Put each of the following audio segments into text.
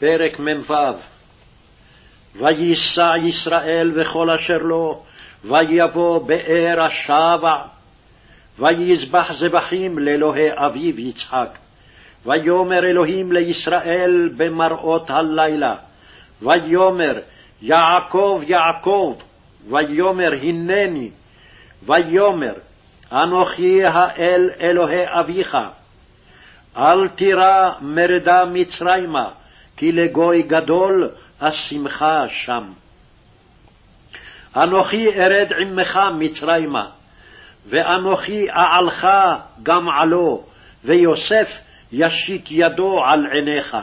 פרק מ"ו. וייסע ישראל וכל אשר לו, ויבוא באר השבע, ויזבח זבחים לאלוהי אביו יצחק. ויאמר אלוהים לישראל במראות הלילה, ויאמר יעקב יעקב, ויאמר הנני, ויאמר אנוכי האל אלוהי אביך. אל תירא מרדה מצרימה, כי לגוי גדול אשימך שם. אנוכי ארד עמך מצרימה, ואנוכי אעלך גם עלו, ויוסף ישית ידו על עיניך.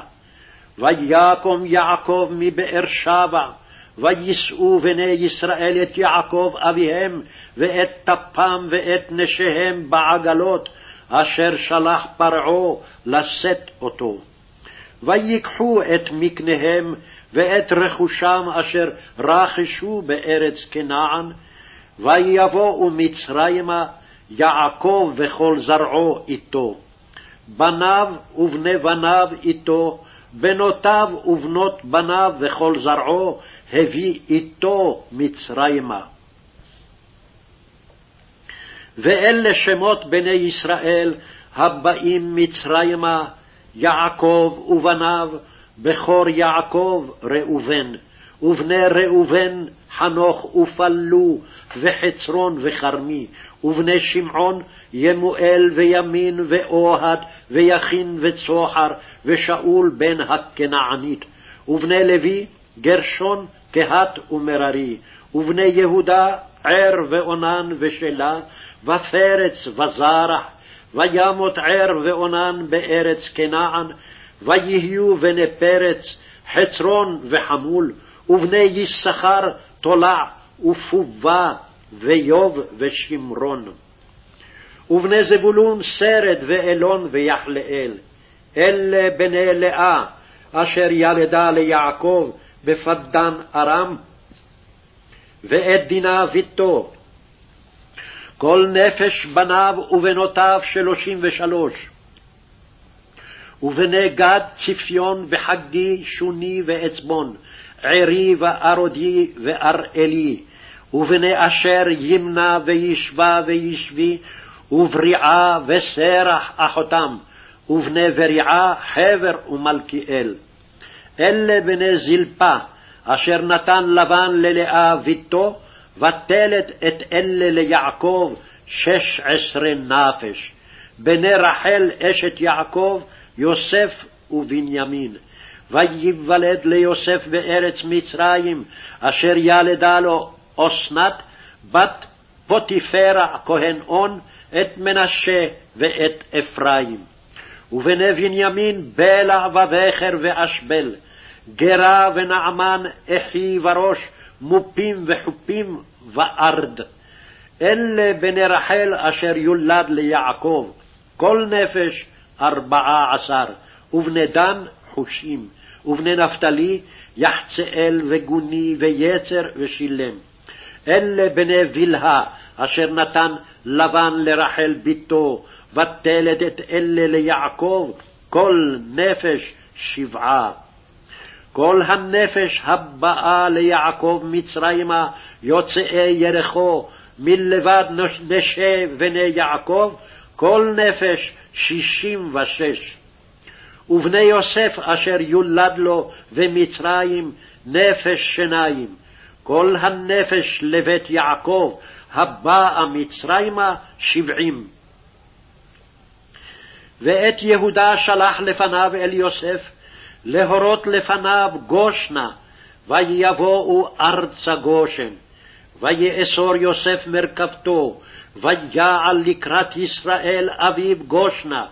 ויקום יעקב מבאר שבע, ויישאו בני ישראל את יעקב אביהם, ואת טפם ואת נשיהם בעגלות, אשר שלח פרעה לשאת אותו. ויקחו את מקניהם ואת רכושם אשר רכשו בארץ כנען, ויבואו מצרימה יעקב וכל זרעו איתו, בניו ובני בניו איתו, בנותיו ובנות בניו וכל זרעו הביא איתו מצרימה. ואלה שמות בני ישראל הבאים מצרימה, יעקב ובניו, בכור יעקב ראובן, ובני ראובן חנוך ופלו, וחצרון וכרמי, ובני שמעון ימואל וימין ואוהד ויכין וצוחר, ושאול בן הכנענית, ובני לוי גרשון, קהת ומררי, ובני יהודה ער ואונן ושלה, ופרץ וזרח, וימות ער ואונן בארץ כנען, ויהיו בני פרץ, חצרון וחמול, ובני יששכר תולע ופובה, ויוב ושמרון. ובני זבולון סרד ואלון ויחלאל, אלה בני לאה, אשר ילדה ליעקב בפדן ארם, ואת דינה ביתו. כל נפש בניו ובנותיו שלושים ושלוש. ובני גד צפיון וחגי שוני ועצבון, ערי וארודי ואראלי, ובני אשר ימנה וישבה וישבי, ובריעה וסרח אחותם, ובני בריעה חבר ומלכיאל. אלה בני זלפה, אשר נתן לבן ללאה ביתו, ותלת את אלה ליעקב שש עשרה נפש. בני רחל אשת יעקב, יוסף ובנימין. וייוולד ליוסף בארץ מצרים, אשר ילדה לו אסנת, בת פוטיפרה כהן און, את מנשה ואת אפרים. ובני בנימין בלע ובכר ואשבל, גרה ונעמן אחי וראש, מופים וחופים וארד. אלה בני רחל אשר יולד ליעקב, כל נפש ארבעה עשר, ובני דן חושים, ובני נפתלי יחצאל וגוני ויצר ושילם. אלה בני בלהה, אשר נתן לבן לרחל בתו, ותלד את אלה ליעקב, כל נפש שבעה. כל הנפש הבאה ליעקב מצרימה, יוצאי ירחו, מלבד נשי בני יעקב, כל נפש שישים ושש. ובני יוסף אשר יולד לו במצרים נפש שיניים, כל הנפש לבית יעקב הבאה מצרימה שבעים. ואת יהודה שלח לפניו אל יוסף, להורות לפניו גושנה, ויבואו ארצה גושן. ויאסור יוסף מרכבתו, ויעל לקראת ישראל אביו גושנה,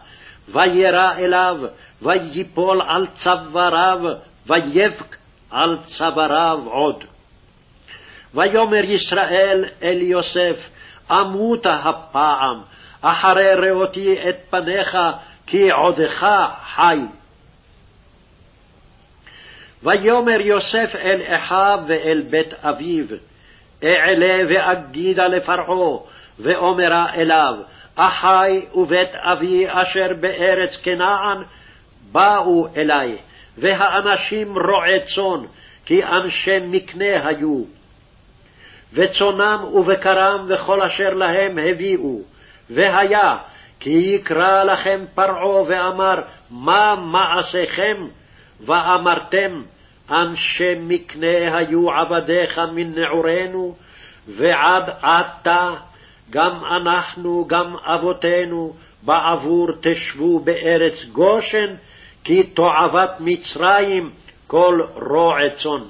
וירא אליו, ויפול על צוואריו, ויבק על צוואריו עוד. ויאמר ישראל אל יוסף, אמותה הפעם, אחרי ראותי את פניך, כי עודך חי. ויאמר יוסף אל אחיו ואל בית אביו, אעלה ואגידה לפרעה, ואומרה אליו, אחי ובית אבי אשר בארץ כנען, באו אלי, והאנשים רועי צאן, כי אנשי מקנה היו. וצונם ובקרם וכל אשר להם הביאו, והיה כי יקרא לכם פרעה ואמר, מה מעשיכם? ואמרתם, אנשי מקנה היו עבדיך מנעורינו, ועד עתה גם אנחנו, גם אבותינו, בעבור תשבו בארץ גושן, כי תועבת מצרים כל רוע צאן.